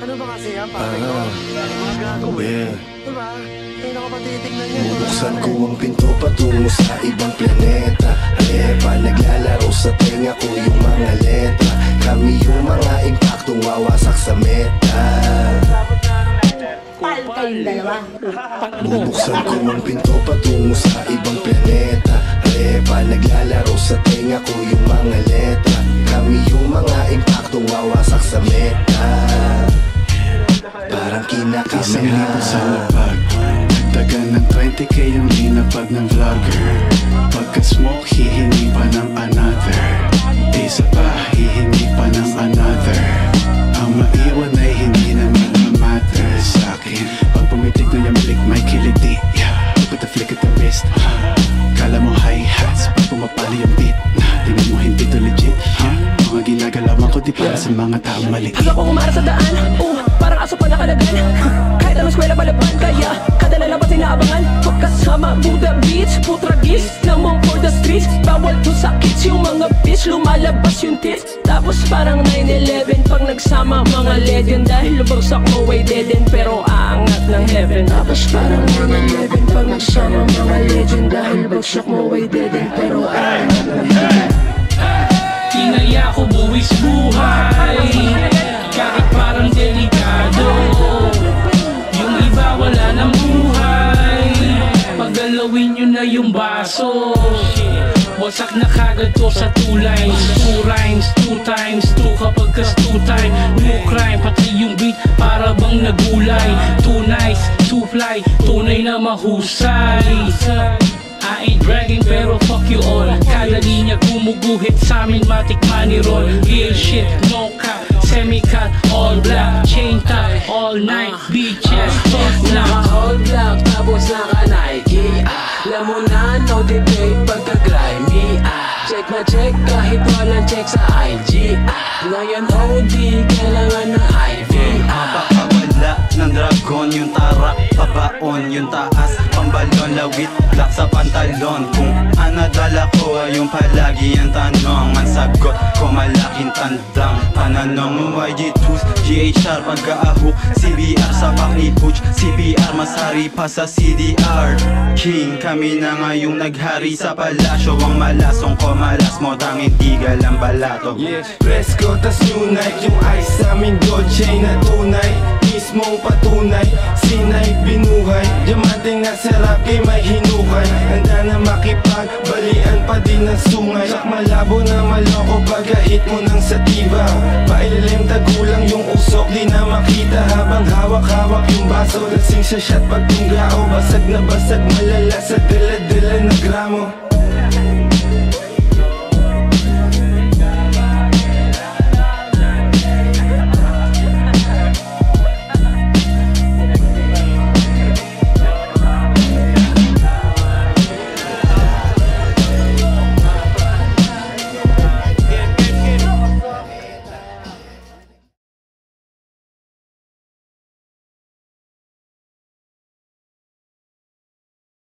Ano ba kasi yan, pare ko? Ah, Mga eh. yeah. Diba? Hindi na ko pa titignan yan. Bubuksan ko ang pinto patungo sa ibang planeta Haleba, naglalaro sa tenga ko yung mga letra Kami yung mga impaktong wawasak sa meta Pal kayong dalawa. Bubuksan ko ang pinto patungo sa ibang planeta Haleba, naglalaro sa tenga ko yung mga letra wawasak sa meta. Parang Isang kinakameha libo sa lapag. Dagdagan ng 20k yung linapag ng vlogger. Pagka-smoke, Ginagalawan ko di para sa mga taong maliit Hanggang ko umara sa daan uh, Parang aso pa nakalagan Kahit anong eskwela palaban Kaya kada lalabas inaabangan? Pagkasama Buddha Beach Putragis Lamang for the streets. Bawal to sa kids Yung mga bitch Lumalabas yung tits. Tapos parang 9-11 Pag nagsama mga legend. Dahil lubagsak mo ay dead end Pero aangat ng heaven. Tapos parang 9-11 Pag nagsama mga legend. Dahil lubagsak mo ay dead end Pero aangat ng heaven buwis buhay. Kahit parang delikado Yung iba wala ng buhay. Paggalawin nyo na yung baso. Wasak na kagad to sa two lines Two rhymes, two times Two kapag kas two time. No crime, pati yung beat para bang nagulay. Too nice, too fly Tunay na mahusay ain't bragging pero fuck you all Kada linya gumuguhit sa amin matik money roll Real shit, no cap, semi-cut, all black Chain top, all night, beaches, top black Naka-all black tapos naka-Nike ah. Alam mo na, no debate pagka-grimy ah. Check na check kahit walang check sa IG ah. Ngayon OD, kailangan ng ah. Ng dragon yung tarak Pabaon yung taas. Pambalon lawit black sa pantalon. Kung ano dala ko ay yung palagi ang tanong. Ang sagot ko malaking tandang Pananong. YG Tools GHR pagkaahok CBR sa ni Butch CBR masari pa sa CDR King kami na ngayong naghari sa palasyo. Ang malasong ko malas mo tanging tigal ang balato. Yeah, Fresco tas new night Yung ice sa aming Dolce na tunay Mismong patunay Sinay binuhay. Diamante nga sarap kay may hinukay Handa na makipagbalian pa din ng sungay. Sak malabo na maloko pagkahit mo ng sativa Pailalim tagulang yung usok Di na makita. Habang hawak-hawak yung baso Lasing sa shot pag tunggao Basag na basag malala sa dala-dala na gramo